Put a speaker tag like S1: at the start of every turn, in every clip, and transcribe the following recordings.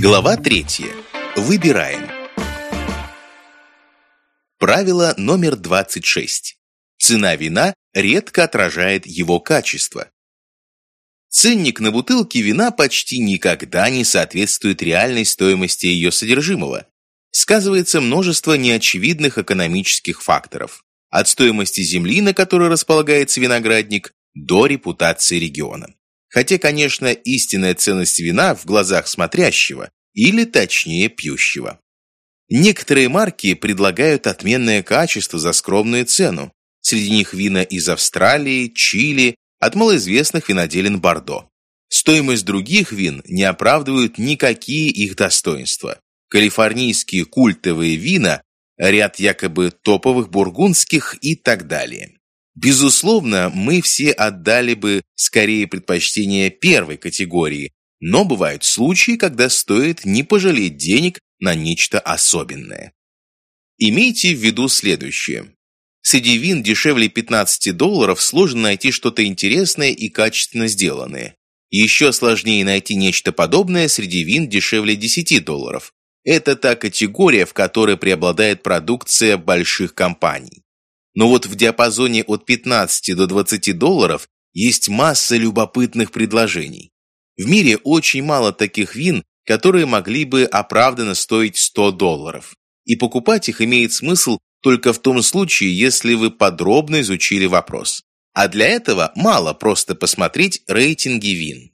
S1: Глава третья. Выбираем. Правило номер 26. Цена вина редко отражает его качество. Ценник на бутылке вина почти никогда не соответствует реальной стоимости ее содержимого. Сказывается множество неочевидных экономических факторов. От стоимости земли, на которой располагается виноградник, до репутации региона. Хотя, конечно, истинная ценность вина в глазах смотрящего, или точнее пьющего. Некоторые марки предлагают отменное качество за скромную цену. Среди них вина из Австралии, Чили, от малоизвестных виноделин Бордо. Стоимость других вин не оправдывают никакие их достоинства. Калифорнийские культовые вина, ряд якобы топовых бургундских и так далее. Безусловно, мы все отдали бы скорее предпочтение первой категории, но бывают случаи, когда стоит не пожалеть денег на нечто особенное. Имейте в виду следующее. Среди вин дешевле 15 долларов сложно найти что-то интересное и качественно сделанное. Еще сложнее найти нечто подобное среди вин дешевле 10 долларов. Это та категория, в которой преобладает продукция больших компаний. Но вот в диапазоне от 15 до 20 долларов есть масса любопытных предложений. В мире очень мало таких вин, которые могли бы оправданно стоить 100 долларов. И покупать их имеет смысл только в том случае, если вы подробно изучили вопрос. А для этого мало просто посмотреть рейтинги вин.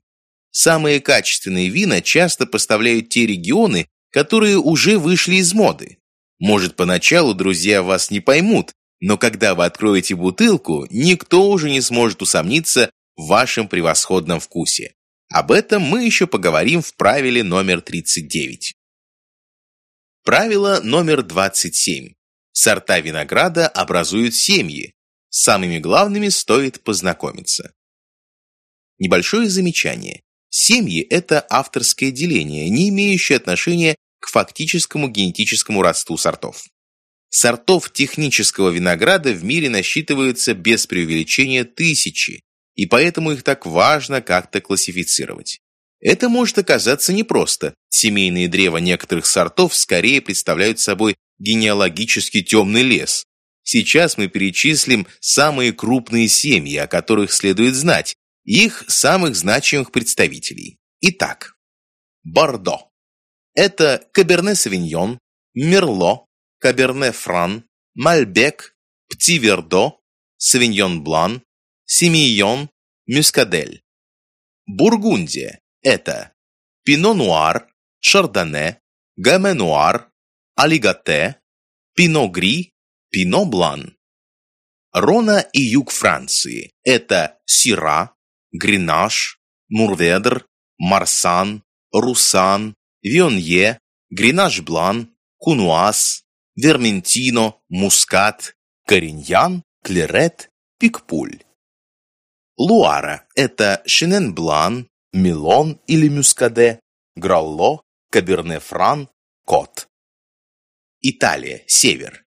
S1: Самые качественные вина часто поставляют те регионы, которые уже вышли из моды. Может, поначалу друзья вас не поймут, но когда вы откроете бутылку, никто уже не сможет усомниться в вашем превосходном вкусе. Об этом мы еще поговорим в правиле номер 39. Правило номер 27. Сорта винограда образуют семьи. С самыми главными стоит познакомиться. Небольшое замечание. Семьи – это авторское деление, не имеющее отношения к фактическому генетическому родству сортов. Сортов технического винограда в мире насчитываются без преувеличения тысячи, и поэтому их так важно как-то классифицировать. Это может оказаться непросто. Семейные древа некоторых сортов скорее представляют собой генеалогически темный лес. Сейчас мы перечислим самые крупные семьи, о которых следует знать, их самых значимых представителей. Итак, Бордо. Это Каберне-Савиньон, Мерло, Каберне-Фран, Мальбек, Птивердо, Савиньон-Блан, Семийон, Мюскадель. Бургундия – это Пино-Нуар, Шардоне, Гаме-Нуар, Алигате, Пино-Гри, Пино-Блан. Рона и юг Франции – это Сира, Гренаж, Мурведр, Марсан, Русан, Вионье, Гренаж-Блан, Кунуас, Верментино, Мускат, Кориньян, Клерет, Пикпуль. Луара – это Шинен-Блан, Милон или Мюскаде, Гралло, Каберне-Фран, Кот. Италия, север.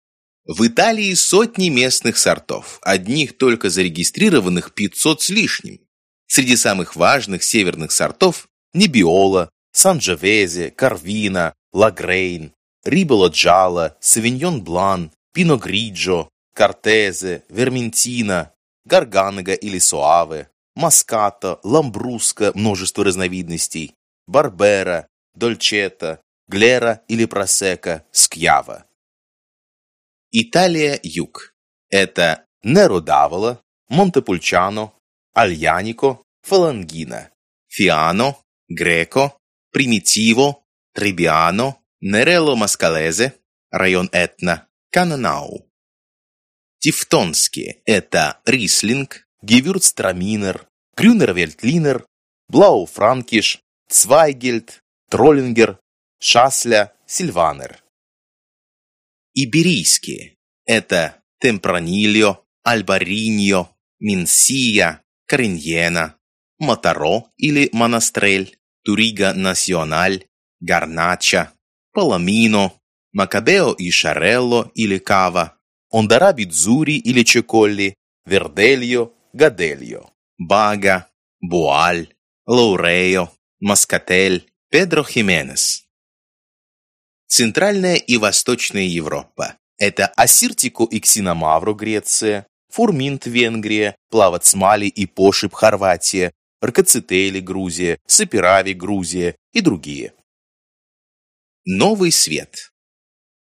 S1: В Италии сотни местных сортов, одних только зарегистрированных 500 с лишним. Среди самых важных северных сортов – Небиола, Санджавезе, Карвина, Лагрейн, Риболо Джала, Савиньон Блан, Пино Гриджо, Кортезе, Верментина, Гарганага или Суаве, Маскато, Ламбруска, множество разновидностей, Барбера, Дольчета, Глера или Просека, Скьява. Италия, юг. Это Неродавола, Монтепульчано, Альянико, Фалангина, Фиано, Греко, Примитиво, Трибиано, Нерело Маскалезе, район Этна, Кананау. Тевтонские – это Рислинг, Гевюрцтраминер, Крюнервельтлинер, Блауфранкиш, Цвайгельд, Троллингер, Шасля, Сильванер. Иберийские – это Темпранильо, Альбариньо, Минсия, Кориньена, Моторо или Монастрель, Турига Националь, Гарнача, Паламино, Макабео и Шарелло или Кава, Ондара Бидзури или Чеколли, Вердельо, Гадельо, Бага, Буаль, Лаурео, Маскатель, Педро Хименес. Центральная и Восточная Европа. Это Ассиртику и Ксиномавру Греция, Фурминт Венгрия, Плавацмали и Пошип Хорватия, Ркацетели Грузия, Саперави Грузия и другие. Новый свет.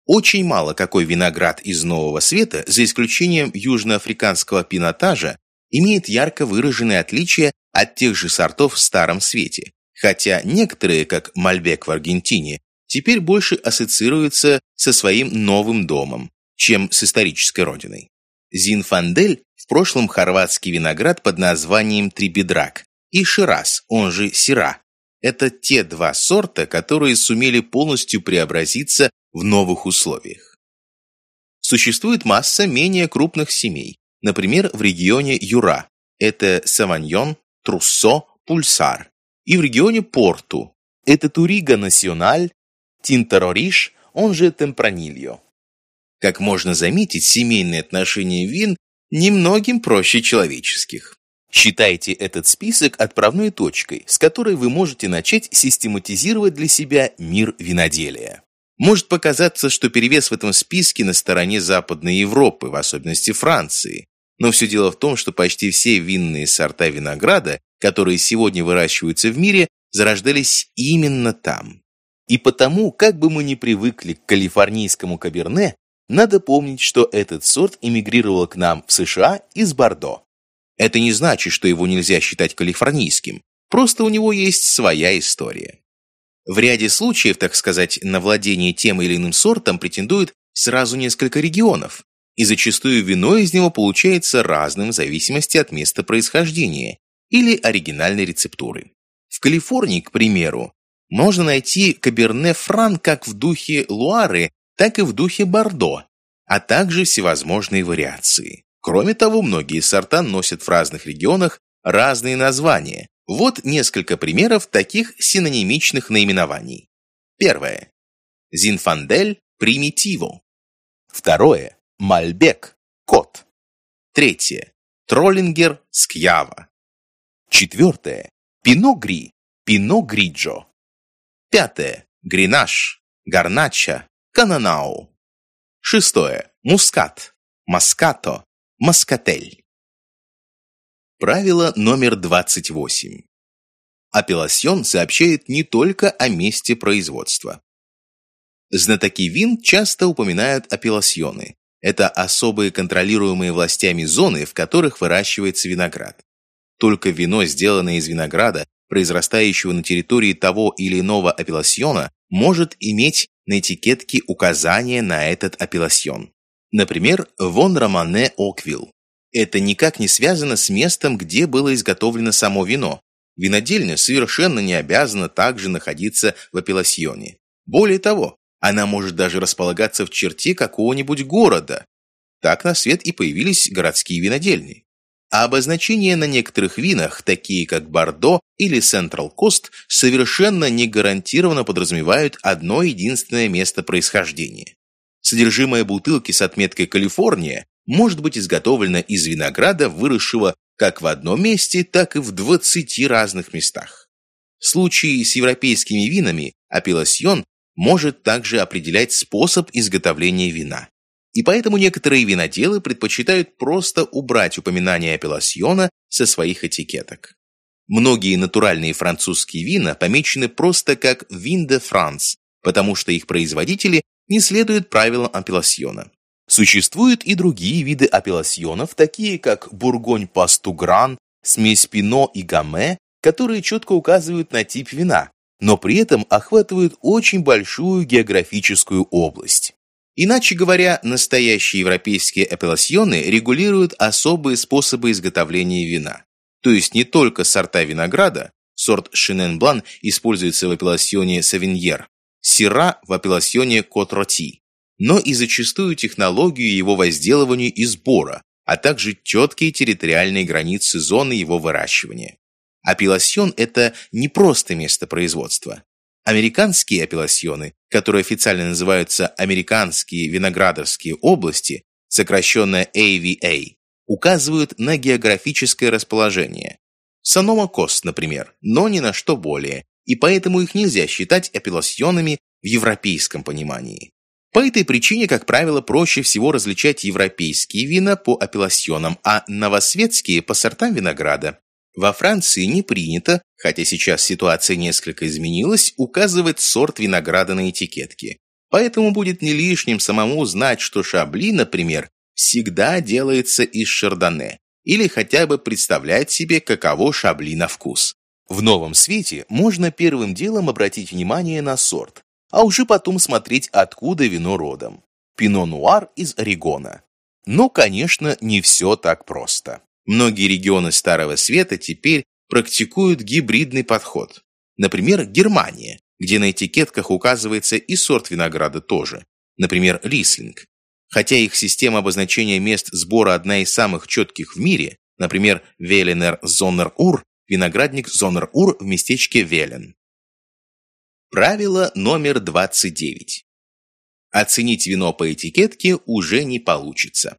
S1: Очень мало какой виноград из Нового Света, за исключением южноафриканского пинотажа, имеет ярко выраженные отличия от тех же сортов в Старом Свете, хотя некоторые, как Мальбек в Аргентине, теперь больше ассоциируются со своим новым домом, чем с исторической родиной. Зинфандель в прошлом хорватский виноград под названием Трибедрак и Шираз, он же Сира. Это те два сорта, которые сумели полностью преобразиться в новых условиях. Существует масса менее крупных семей, например, в регионе Юра. Это Саваньон, Труссо, Пульсар. И в регионе Порту. Это Турига Националь, Тинторориш, он же Темпранильо. Как можно заметить, семейные отношения вин немногим проще человеческих. Считайте этот список отправной точкой, с которой вы можете начать систематизировать для себя мир виноделия. Может показаться, что перевес в этом списке на стороне Западной Европы, в особенности Франции. Но все дело в том, что почти все винные сорта винограда, которые сегодня выращиваются в мире, зарождались именно там. И потому, как бы мы ни привыкли к калифорнийскому каберне, надо помнить, что этот сорт эмигрировал к нам в США из Бордо. Это не значит, что его нельзя считать калифорнийским, просто у него есть своя история. В ряде случаев, так сказать, на владение тем или иным сортом претендуют сразу несколько регионов, и зачастую вино из него получается разным в зависимости от места происхождения или оригинальной рецептуры. В Калифорнии, к примеру, можно найти Каберне Фран как в духе Луары, так и в духе Бордо, а также всевозможные вариации. Кроме того, многие сорта носят в разных регионах разные названия, вот несколько примеров таких синонимичных наименований. Первое. Зинфандель примитиво. Второе. Мальбек кот. Третье. Троллингер скьява. Четвертое. Пино-гри пино-гриджо. Пятое. Гринаш, гарнача, кананау. Шестое. Мускат, маскато, маскатель. Правило номер 28. Апелласьон сообщает не только о месте производства. Знатоки вин часто упоминают апелласьоны. Это особые контролируемые властями зоны, в которых выращивается виноград. Только вино, сделанное из винограда, произрастающего на территории того или иного апелласьона, может иметь на этикетке указание на этот апелласьон. Например, «Вон Романе Оквилл» это никак не связано с местом, где было изготовлено само вино. Винодельня совершенно не обязана также находиться в апелласьоне. Более того, она может даже располагаться в черте какого-нибудь города. Так на свет и появились городские винодельни. А обозначения на некоторых винах, такие как Бордо или Central Coast, совершенно не гарантированно подразумевают одно единственное место происхождения. Содержимое бутылки с отметкой «Калифорния» может быть изготовлена из винограда, выросшего как в одном месте, так и в 20 разных местах. В случае с европейскими винами апелласьон может также определять способ изготовления вина. И поэтому некоторые виноделы предпочитают просто убрать упоминание апелласьона со своих этикеток. Многие натуральные французские вина помечены просто как «Вин де Франс», потому что их производители не следуют правилам апелласьона. Существуют и другие виды апелласьонов, такие как бургонь-пастугран, смесь пино и гаме, которые четко указывают на тип вина, но при этом охватывают очень большую географическую область. Иначе говоря, настоящие европейские апелласьоны регулируют особые способы изготовления вина. То есть не только сорта винограда, сорт Шинен-Блан используется в апелласьоне Савиньер, Сира в апелласьоне Кот-Роти, но и зачастую технологию его возделывания и сбора, а также четкие территориальные границы зоны его выращивания. Апелласьон – это не просто место производства. Американские апелласьоны, которые официально называются Американские виноградарские области, сокращенно AVA, указывают на географическое расположение. Санома Кост, например, но ни на что более, и поэтому их нельзя считать апелласьонами в европейском понимании. По этой причине, как правило, проще всего различать европейские вина по апелласьонам, а новосветские по сортам винограда. Во Франции не принято, хотя сейчас ситуация несколько изменилась, указывать сорт винограда на этикетке. Поэтому будет не лишним самому знать, что шабли, например, всегда делается из шардоне, или хотя бы представлять себе, каково шабли на вкус. В новом свете можно первым делом обратить внимание на сорт, а уже потом смотреть, откуда вино родом. Пино-нуар из Орегона. Но, конечно, не все так просто. Многие регионы Старого Света теперь практикуют гибридный подход. Например, Германия, где на этикетках указывается и сорт винограда тоже, например, рислинг. Хотя их система обозначения мест сбора одна из самых четких в мире, например, Веленер Зоннер Ур, виноградник Зоннер Ур в местечке Велен. Правило номер 29. Оценить вино по этикетке уже не получится.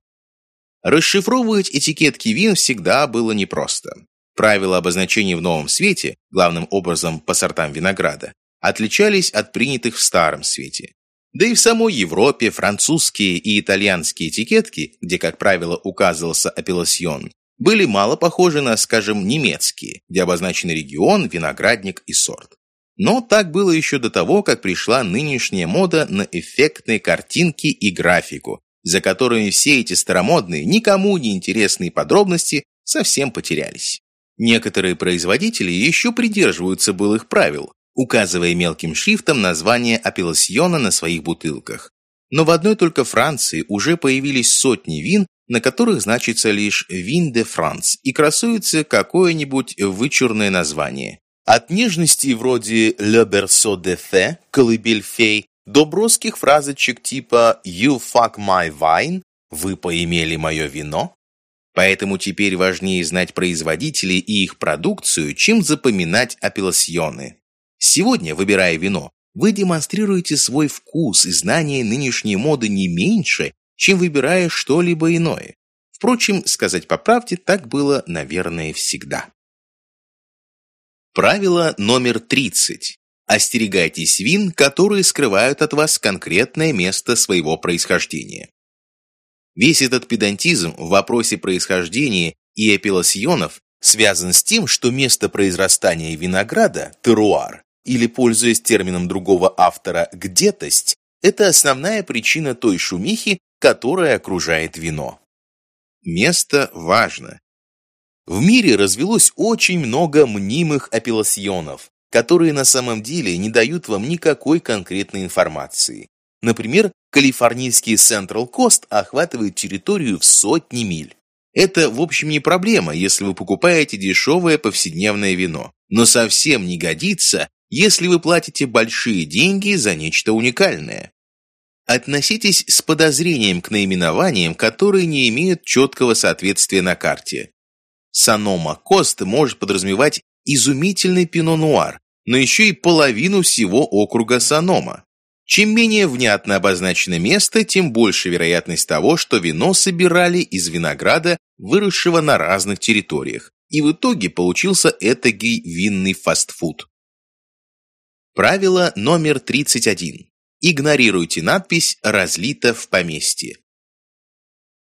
S1: Расшифровывать этикетки вин всегда было непросто. Правила обозначения в новом свете, главным образом по сортам винограда, отличались от принятых в старом свете. Да и в самой Европе французские и итальянские этикетки, где, как правило, указывался апелласьон, были мало похожи на, скажем, немецкие, где обозначен регион, виноградник и сорт. Но так было еще до того, как пришла нынешняя мода на эффектные картинки и графику, за которыми все эти старомодные, никому не интересные подробности совсем потерялись. Некоторые производители еще придерживаются былых правил, указывая мелким шрифтом название апелласьона на своих бутылках. Но в одной только Франции уже появились сотни вин, на которых значится лишь «Вин де Франс» и красуется какое-нибудь вычурное название. От нежности вроде «Le berceau de fée» – «Колыбель фей» до броских фразочек типа «You fuck my wine» – «Вы поимели мое вино». Поэтому теперь важнее знать производителей и их продукцию, чем запоминать апелласьоны. Сегодня, выбирая вино, вы демонстрируете свой вкус и знание нынешней моды не меньше, чем выбирая что-либо иное. Впрочем, сказать по правде, так было, наверное, всегда. Правило номер 30. Остерегайтесь вин, которые скрывают от вас конкретное место своего происхождения. Весь этот педантизм в вопросе происхождения и апелласьонов связан с тем, что место произрастания винограда, теруар, или, пользуясь термином другого автора, «гдетость» – это основная причина той шумихи, которая окружает вино. Место важно. В мире развелось очень много мнимых апелласьонов, которые на самом деле не дают вам никакой конкретной информации. Например, калифорнийский Central Coast охватывает территорию в сотни миль. Это, в общем, не проблема, если вы покупаете дешевое повседневное вино, но совсем не годится, если вы платите большие деньги за нечто уникальное. Относитесь с подозрением к наименованиям, которые не имеют четкого соответствия на карте. Санома Кост может подразумевать изумительный пино-нуар, но еще и половину всего округа Санома. Чем менее внятно обозначено место, тем больше вероятность того, что вино собирали из винограда, выросшего на разных территориях, и в итоге получился этакий винный фастфуд. Правило номер 31. Игнорируйте надпись «Разлито в поместье».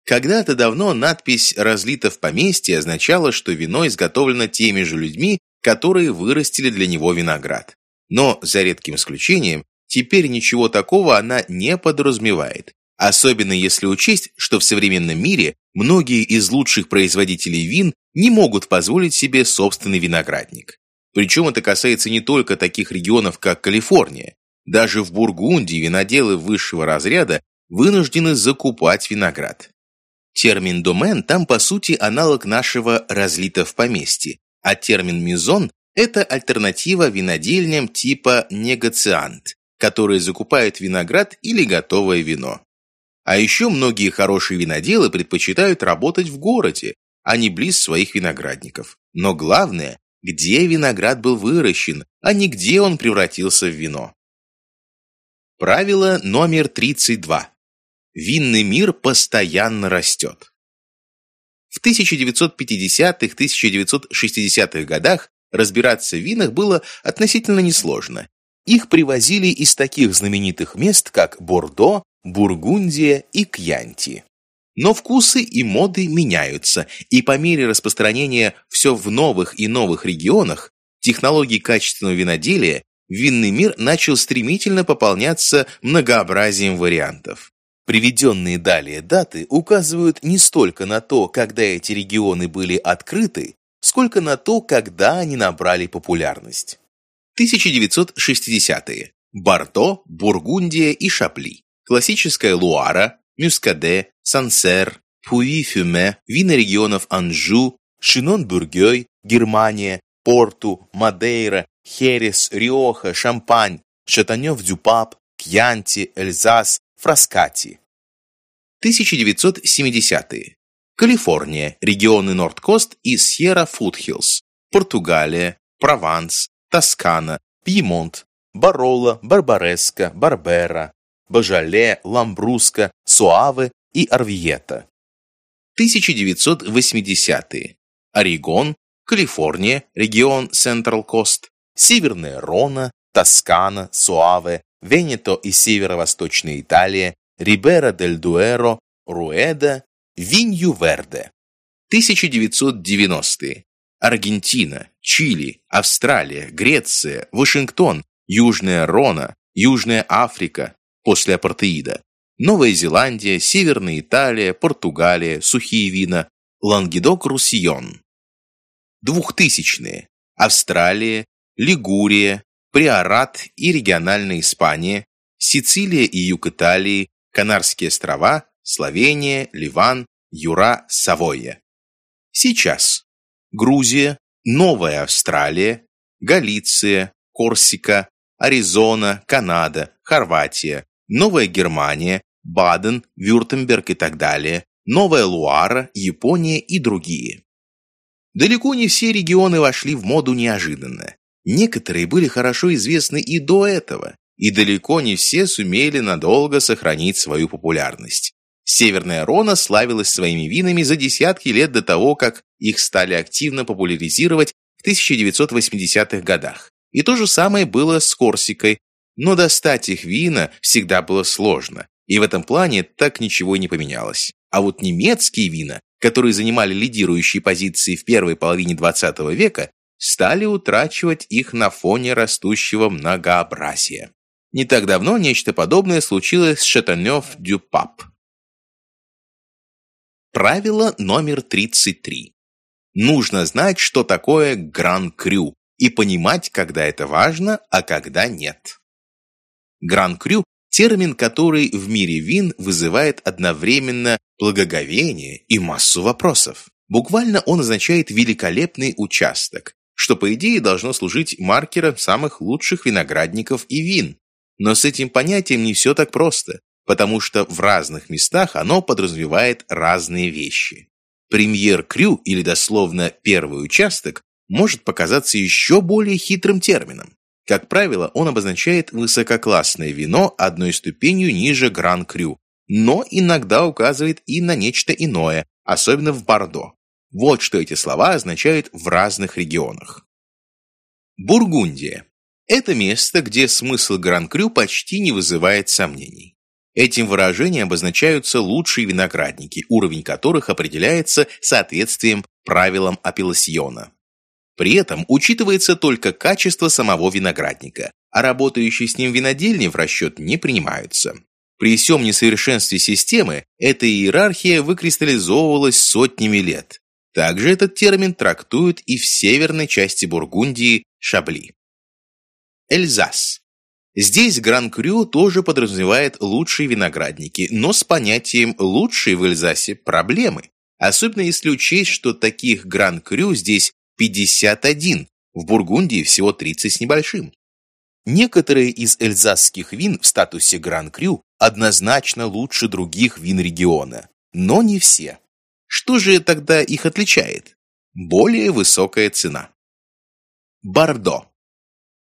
S1: Когда-то давно надпись «Разлито в поместье» означала, что вино изготовлено теми же людьми, которые вырастили для него виноград. Но, за редким исключением, теперь ничего такого она не подразумевает. Особенно если учесть, что в современном мире многие из лучших производителей вин не могут позволить себе собственный виноградник. Причем это касается не только таких регионов, как Калифорния. Даже в Бургундии виноделы высшего разряда вынуждены закупать виноград. Термин «домен» там, по сути, аналог нашего «разлито в поместье», а термин «мизон» – это альтернатива винодельням типа «негациант», которые закупают виноград или готовое вино. А еще многие хорошие виноделы предпочитают работать в городе, а не близ своих виноградников. Но главное где виноград был выращен, а не где он превратился в вино. Правило номер 32. Винный мир постоянно растет. В 1950-1960-х годах разбираться в винах было относительно несложно. Их привозили из таких знаменитых мест, как Бордо, Бургундия и Кьянти. Но вкусы и моды меняются, и по мере распространения все в новых и новых регионах технологий качественного виноделия винный мир начал стремительно пополняться многообразием вариантов. Приведенные далее даты указывают не столько на то, когда эти регионы были открыты, сколько на то, когда они набрали популярность. 1960-е. Бордо, Бургундия и Шапли. Классическая Луара, Мюскаде, Сансер, Пуи-Фюме, вина регионов Анжу, Шинон-Бургёй, Германия, Порту, Мадейра, Херес, Риоха, Шампань, Шатанёв-Дюпап, Кьянти, Эльзас, Фраскати. 1970-е. Калифорния, регионы Нордкост и Сьерра-Фудхиллз, Португалия, Прованс, Тоскана, Пьемонт, Барола, Барбареска, Барбера, Бажале, Ламбруска, Суаве и Арвиета. 1980-е. Орегон, Калифорния, регион Централ Кост, Северная Рона, Тоскана, Суаве, Венето и северо-восточная Италия, Рибера дель Дуэро, Руэда, Винью-Верде. 1990-е. Аргентина, Чили, Австралия, Греция, Вашингтон, Южная Рона, Южная Африка после апартеида, Новая Зеландия, Северная Италия, Португалия, сухие вина, Лангедок-Руссион. 2000-е. Австралия, Лигурия, Приорат и региональная Испания, Сицилия и юг Италии, Канарские острова, Словения, Ливан, Юра, Савойя. Сейчас Грузия, Новая Австралия, Галиция, Корсика, Аризона, Канада, Хорватия, Новая Германия, Баден, Вюртемберг и так далее, Новая Луара, Япония и другие. Далеко не все регионы вошли в моду неожиданно. Некоторые были хорошо известны и до этого, и далеко не все сумели надолго сохранить свою популярность. Северная Рона славилась своими винами за десятки лет до того, как их стали активно популяризировать в 1980-х годах. И то же самое было с Корсикой, но достать их вина всегда было сложно, и в этом плане так ничего и не поменялось. А вот немецкие вина, которые занимали лидирующие позиции в первой половине 20 века, стали утрачивать их на фоне растущего многообразия. Не так давно нечто подобное случилось с Шатанёв-Дюпап. Правило номер 33. Нужно знать, что такое гран-крю, и понимать, когда это важно, а когда нет. Гран-крю – термин, который в мире вин вызывает одновременно благоговение и массу вопросов. Буквально он означает великолепный участок, что по идее должно служить маркером самых лучших виноградников и вин. Но с этим понятием не все так просто, потому что в разных местах оно подразумевает разные вещи. Премьер-крю, или дословно первый участок, может показаться еще более хитрым термином. Как правило, он обозначает высококлассное вино одной ступенью ниже гран-крю, но иногда указывает и на нечто иное, особенно в Бордо. Вот что эти слова означают в разных регионах. Бургундия. Это место, где смысл Гран-Крю почти не вызывает сомнений. Этим выражением обозначаются лучшие виноградники, уровень которых определяется соответствием правилам апелласьона. При этом учитывается только качество самого виноградника, а работающие с ним винодельни в расчет не принимаются. При всем несовершенстве системы эта иерархия выкристаллизовывалась сотнями лет. Также этот термин трактуют и в северной части Бургундии Шабли. Эльзас. Здесь Гран-Крю тоже подразумевает лучшие виноградники, но с понятием «лучшие» в Эльзасе проблемы. Особенно если учесть, что таких Гран-Крю здесь 51, в Бургундии всего 30 с небольшим. Некоторые из эльзасских вин в статусе Гран-Крю однозначно лучше других вин региона, но не все. Что же тогда их отличает? Более высокая цена. Бордо.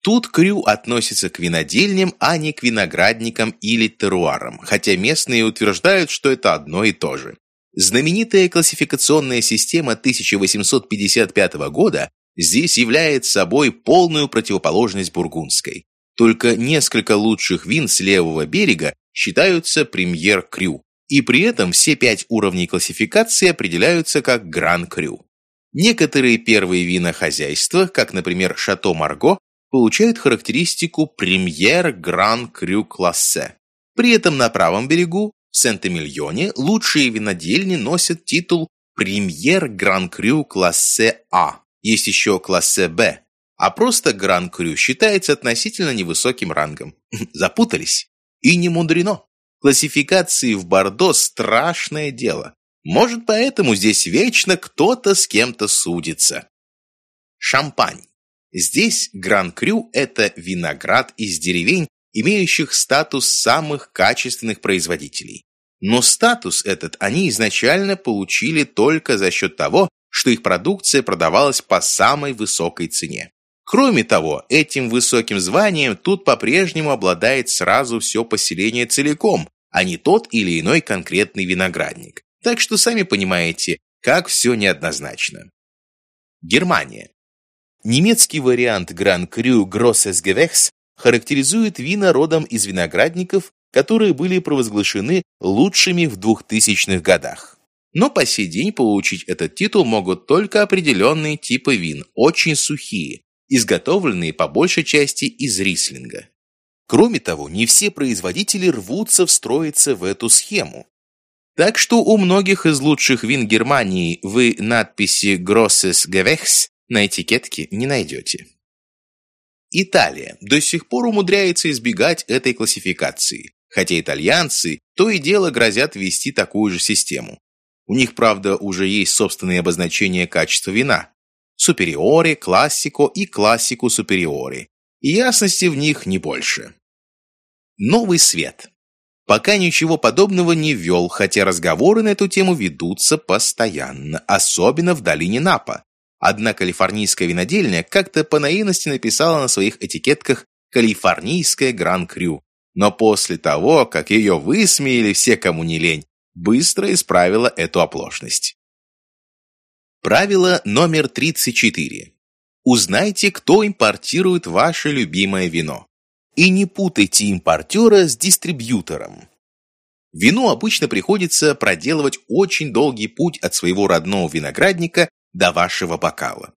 S1: Тут крю относится к винодельням, а не к виноградникам или теруарам, хотя местные утверждают, что это одно и то же. Знаменитая классификационная система 1855 года здесь является собой полную противоположность бургундской. Только несколько лучших вин с левого берега считаются премьер-крю, и при этом все пять уровней классификации определяются как гран-крю. Некоторые первые вина хозяйства, как, например, Шато Марго, получают характеристику премьер гран крю классе. При этом на правом берегу в Сент-Эмильоне лучшие винодельни носят титул «Премьер Гран-Крю классе А». Есть еще классе Б. А просто Гран-Крю считается относительно невысоким рангом. Запутались? И не мудрено. Классификации в Бордо – страшное дело. Может, поэтому здесь вечно кто-то с кем-то судится. Шампань. Здесь Гран-Крю – это виноград из деревень, имеющих статус самых качественных производителей. Но статус этот они изначально получили только за счет того, что их продукция продавалась по самой высокой цене. Кроме того, этим высоким званием тут по-прежнему обладает сразу все поселение целиком, а не тот или иной конкретный виноградник. Так что сами понимаете, как все неоднозначно. Германия. Немецкий вариант Гран Крю Grosses Gewächs характеризует вина родом из виноградников, которые были провозглашены лучшими в 2000-х годах. Но по сей день получить этот титул могут только определенные типы вин, очень сухие, изготовленные по большей части из рислинга. Кроме того, не все производители рвутся встроиться в эту схему. Так что у многих из лучших вин Германии вы надписи «Grosses Gewächs» на этикетке не найдете. Италия до сих пор умудряется избегать этой классификации, хотя итальянцы то и дело грозят ввести такую же систему. У них, правда, уже есть собственные обозначения качества вина. Супериоре, классико и классику супериоре. И ясности в них не больше. Новый свет. Пока ничего подобного не ввел, хотя разговоры на эту тему ведутся постоянно, особенно в долине Напа, Одна калифорнийская винодельня как-то по наивности написала на своих этикетках «Калифорнийская Гран-Крю», но после того, как ее высмеяли все, кому не лень, быстро исправила эту оплошность. Правило номер 34. Узнайте, кто импортирует ваше любимое вино. И не путайте импортера с дистрибьютором. Вину обычно приходится проделывать очень долгий путь от своего родного виноградника до вашего бокала.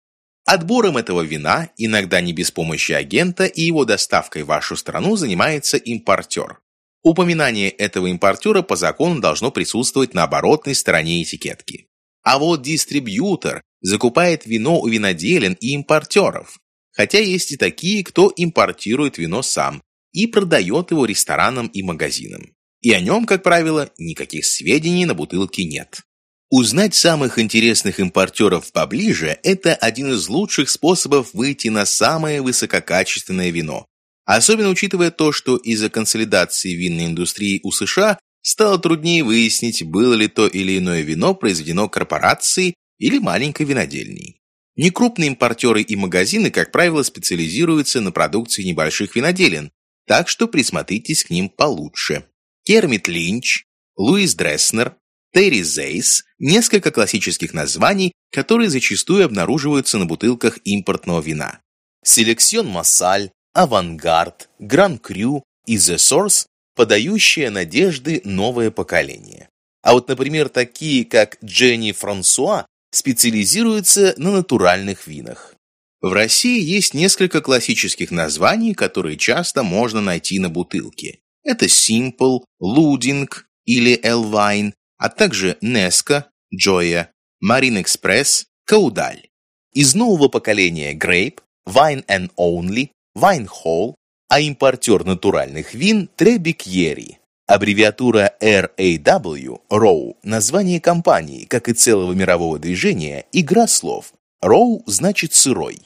S1: Отбором этого вина, иногда не без помощи агента, и его доставкой в вашу страну занимается импортер. Упоминание этого импортера по закону должно присутствовать на оборотной стороне этикетки. А вот дистрибьютор закупает вино у виноделин и импортеров. Хотя есть и такие, кто импортирует вино сам и продает его ресторанам и магазинам. И о нем, как правило, никаких сведений на бутылке нет. Узнать самых интересных импортеров поближе – это один из лучших способов выйти на самое высококачественное вино. Особенно учитывая то, что из-за консолидации винной индустрии у США стало труднее выяснить, было ли то или иное вино произведено корпорацией или маленькой винодельней. Некрупные импортеры и магазины, как правило, специализируются на продукции небольших виноделин, так что присмотритесь к ним получше. Кермит Линч, Луис Дресснер, Терри Зейс – несколько классических названий, которые зачастую обнаруживаются на бутылках импортного вина. Селекцион Массаль, Авангард, Гран Крю и The Source – подающие надежды новое поколение. А вот, например, такие, как Дженни Франсуа, специализируются на натуральных винах. В России есть несколько классических названий, которые часто можно найти на бутылке. Это Simple, Luding или Elvine, а также Nesca, Joya, Marine Express, Каудаль. Из нового поколения Grape, Wine and Only, Wine Hall, а импортер натуральных вин Trebbiquieri. Аббревиатура RAW, ROW, название компании, как и целого мирового движения, игра слов. ROW значит сырой.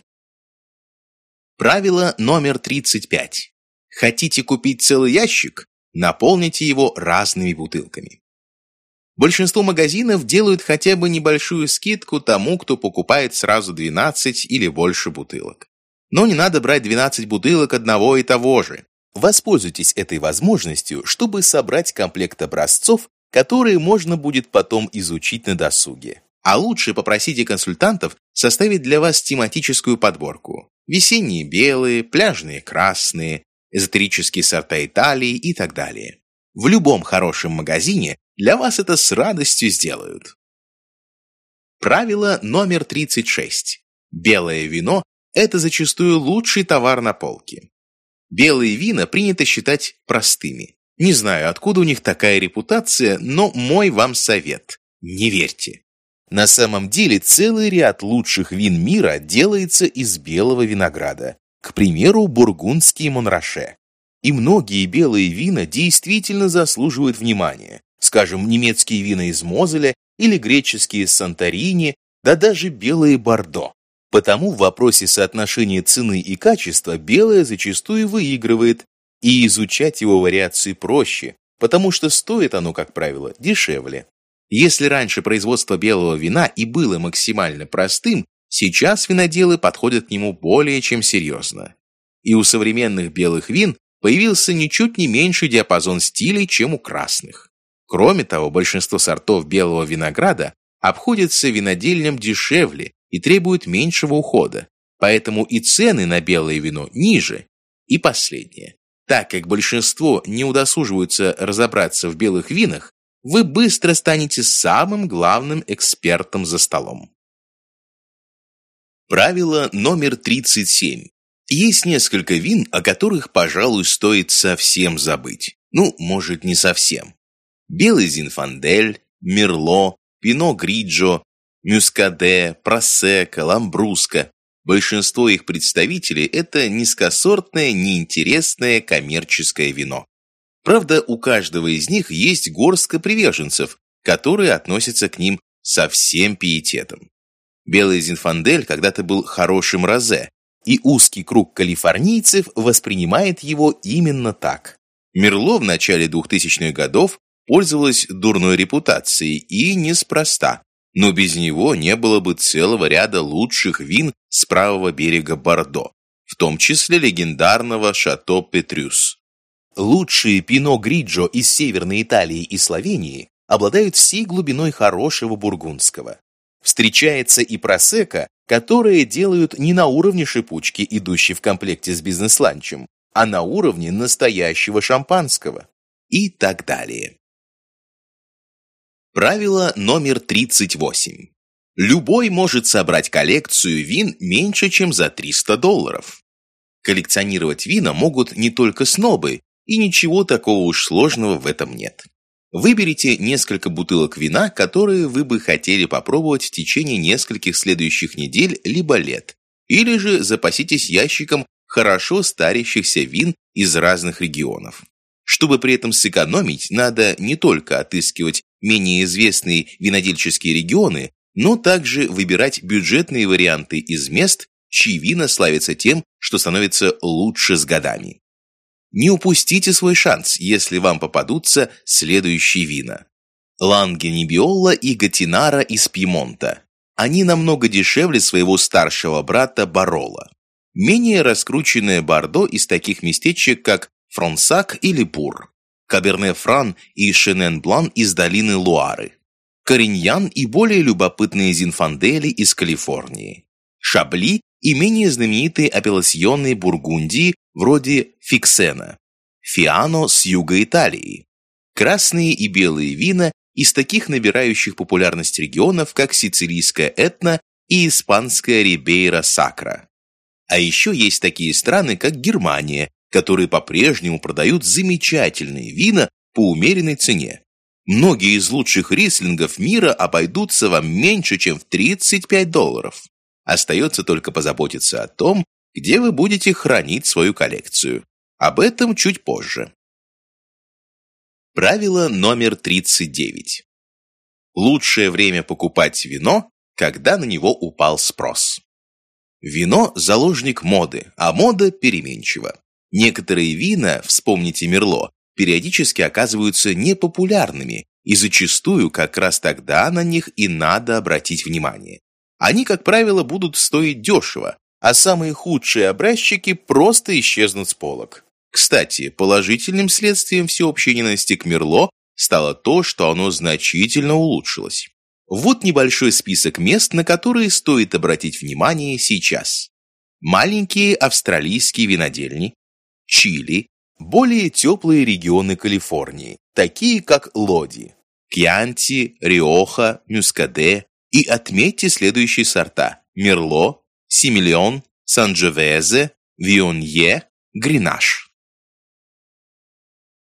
S1: Правило номер 35. Хотите купить целый ящик? Наполните его разными бутылками. Большинство магазинов делают хотя бы небольшую скидку тому, кто покупает сразу 12 или больше бутылок. Но не надо брать 12 бутылок одного и того же. Воспользуйтесь этой возможностью, чтобы собрать комплект образцов которые можно будет потом изучить на досуге. А лучше попросите консультантов составить для вас тематическую подборку. Весенние белые, пляжные красные, эзотерические сорта Италии и так далее. В любом хорошем магазине для вас это с радостью сделают. Правило номер 36. Белое вино – это зачастую лучший товар на полке. Белые вина принято считать простыми. Не знаю, откуда у них такая репутация, но мой вам совет – не верьте. На самом деле целый ряд лучших вин мира делается из белого винограда. К примеру, бургундский Монраше. И многие белые вина действительно заслуживают внимания. Скажем, немецкие вина из Мозеля или греческие из Санторини, да даже белые Бордо. Потому в вопросе соотношения цены и качества белое зачастую выигрывает, и изучать его вариации проще, потому что стоит оно, как правило, дешевле. Если раньше производство белого вина и было максимально простым, сейчас виноделы подходят к нему более чем серьезно. И у современных белых вин появился ничуть не меньший диапазон стилей, чем у красных. Кроме того, большинство сортов белого винограда обходятся винодельням дешевле и требуют меньшего ухода, поэтому и цены на белое вино ниже. И последнее. Так как большинство не удосуживаются разобраться в белых винах, вы быстро станете самым главным экспертом за столом. Правило номер 37. Есть несколько вин, о которых, пожалуй, стоит совсем забыть. Ну, может, не совсем. Белый Зинфандель, Мерло, Пино Гриджо, Мюскаде, Просека, Ламбруска. Большинство их представителей – это низкосортное, неинтересное коммерческое вино. Правда, у каждого из них есть горстка приверженцев, которые относятся к ним со всем пиететом. Белый Зинфандель когда-то был хорошим розе, и узкий круг калифорнийцев воспринимает его именно так. Мерло в начале 2000-х годов пользовалось дурной репутацией и неспроста, но без него не было бы целого ряда лучших вин с правого берега Бордо, в том числе легендарного Шато Петрюс. Лучшие Пино Гриджо из Северной Италии и Словении обладают всей глубиной хорошего бургундского. Встречается и просека, которые делают не на уровне шипучки, идущей в комплекте с бизнес-ланчем, а на уровне настоящего шампанского и так далее. Правило номер 38. Любой может собрать коллекцию вин меньше, чем за 300 долларов. Коллекционировать вина могут не только снобы, и ничего такого уж сложного в этом нет. Выберите несколько бутылок вина, которые вы бы хотели попробовать в течение нескольких следующих недель либо лет, или же запаситесь ящиком хорошо старящихся вин из разных регионов. Чтобы при этом сэкономить, надо не только отыскивать менее известные винодельческие регионы, но также выбирать бюджетные варианты из мест, чьи вина славятся тем, что становятся лучше с годами. Не упустите свой шанс, если вам попадутся следующие вина. Лангенибиола и Гатинара из Пьемонта. Они намного дешевле своего старшего брата Барола. Менее раскрученное Бордо из таких местечек, как Фронсак или Бур, Каберне-Фран и Шенен-Блан из долины Луары, Кориньян и более любопытные Зинфандели из Калифорнии, Шабли и менее знаменитые апелласьонные Бургундии вроде Фиксена, Фиано с юга Италии, красные и белые вина из таких набирающих популярность регионов, как сицилийская Этна и испанская Рибейра Сакра. А еще есть такие страны, как Германия, которые по-прежнему продают замечательные вина по умеренной цене. Многие из лучших рислингов мира обойдутся вам меньше, чем в 35 долларов. Остается только позаботиться о том, где вы будете хранить свою коллекцию. Об этом чуть позже. Правило номер 39. Лучшее время покупать вино, когда на него упал спрос. Вино – заложник моды, а мода переменчива. Некоторые вина, вспомните Мерло, периодически оказываются непопулярными, и зачастую как раз тогда на них и надо обратить внимание. Они, как правило, будут стоить дешево, а самые худшие образчики просто исчезнут с полок. Кстати, положительным следствием всеобщей ненависти к Мерло стало то, что оно значительно улучшилось. Вот небольшой список мест, на которые стоит обратить внимание сейчас. Маленькие австралийские винодельни, Чили, более теплые регионы Калифорнии, такие как Лоди, Кьянти, Риоха, Мюскаде, и отметьте следующие сорта – Мерло, Симилион, Санджевезе, Вионье, Гринаш.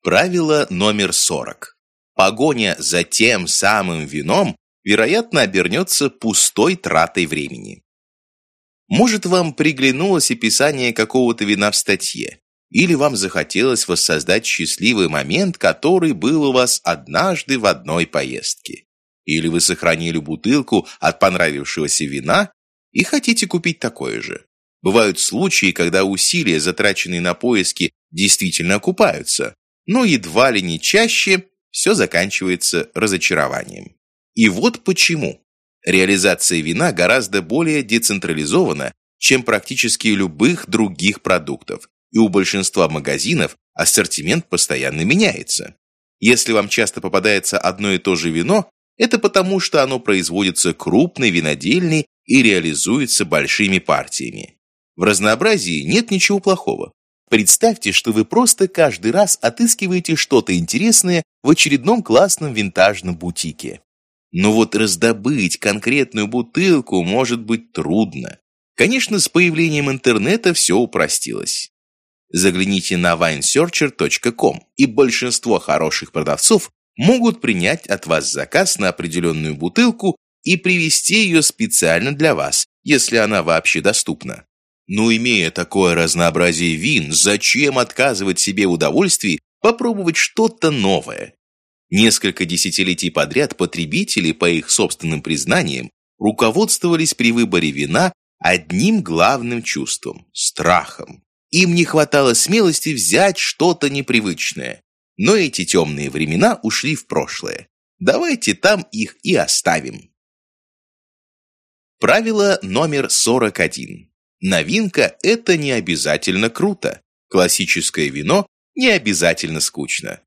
S1: Правило номер 40. Погоня за тем самым вином, вероятно, обернется пустой тратой времени. Может, вам приглянулось описание какого-то вина в статье, или вам захотелось воссоздать счастливый момент, который был у вас однажды в одной поездке. Или вы сохранили бутылку от понравившегося вина и хотите купить такое же. Бывают случаи, когда усилия, затраченные на поиски, действительно окупаются, но едва ли не чаще все заканчивается разочарованием. И вот почему. Реализация вина гораздо более децентрализована, чем практически любых других продуктов, и у большинства магазинов ассортимент постоянно меняется. Если вам часто попадается одно и то же вино, это потому, что оно производится крупной винодельней и реализуется большими партиями. В разнообразии нет ничего плохого. Представьте, что вы просто каждый раз отыскиваете что-то интересное в очередном классном винтажном бутике. Но вот раздобыть конкретную бутылку может быть трудно. Конечно, с появлением интернета все упростилось. Загляните на winesearcher.com, и большинство хороших продавцов могут принять от вас заказ на определенную бутылку и привезти ее специально для вас, если она вообще доступна. Но имея такое разнообразие вин, зачем отказывать себе в удовольствии попробовать что-то новое? Несколько десятилетий подряд потребители, по их собственным признаниям, руководствовались при выборе вина одним главным чувством – страхом. Им не хватало смелости взять что-то непривычное. Но эти темные времена ушли в прошлое. Давайте там их и оставим. Правило номер 41. Новинка – это не обязательно круто. Классическое вино не обязательно скучно.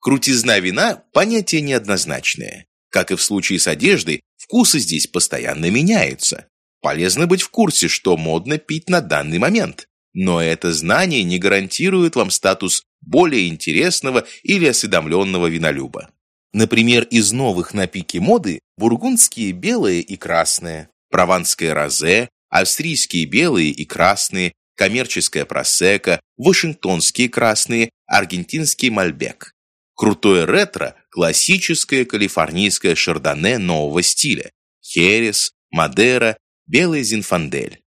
S1: Крутизна вина – понятие неоднозначное. Как и в случае с одеждой, вкусы здесь постоянно меняются. Полезно быть в курсе, что модно пить на данный момент. Но это знание не гарантирует вам статус более интересного или осведомленного винолюба. Например, из новых на пике моды бургундские белые и красные, прованское розе, австрийские белые и красные, коммерческая просека, вашингтонские красные, аргентинский мальбек. Крутое ретро – классическое калифорнийское шардоне нового стиля, херес, мадера, белый зинфандель.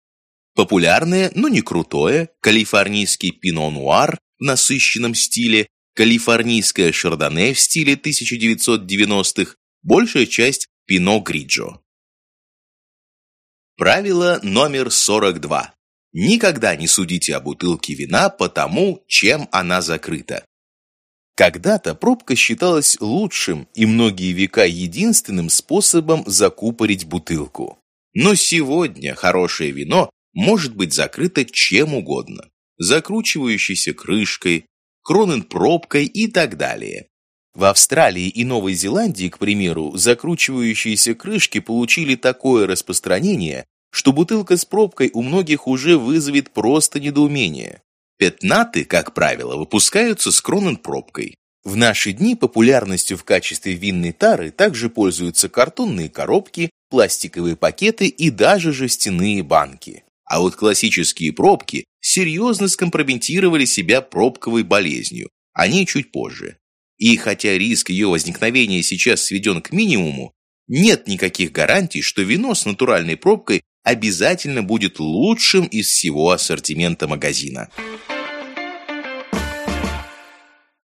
S1: Популярное, но не крутое, калифорнийский пино-нуар в насыщенном стиле, калифорнийское шардоне в стиле 1990-х, большая часть пино гриджо. Правило номер 42. Никогда не судите о бутылке вина по тому, чем она закрыта. Когда-то пробка считалась лучшим и многие века единственным способом закупорить бутылку. Но сегодня хорошее вино может быть закрыто чем угодно, закручивающейся крышкой, кронен-пробкой и так далее. В Австралии и Новой Зеландии, к примеру, закручивающиеся крышки получили такое распространение, что бутылка с пробкой у многих уже вызовет просто недоумение. Пятнаты, как правило, выпускаются с кронен-пробкой. В наши дни популярностью в качестве винной тары также пользуются картонные коробки, пластиковые пакеты и даже жестяные банки. А вот классические пробки серьезно скомпрометировали себя пробковой болезнью, они чуть позже. И хотя риск ее возникновения сейчас сведен к минимуму, нет никаких гарантий, что вино с натуральной пробкой обязательно будет лучшим из всего ассортимента магазина.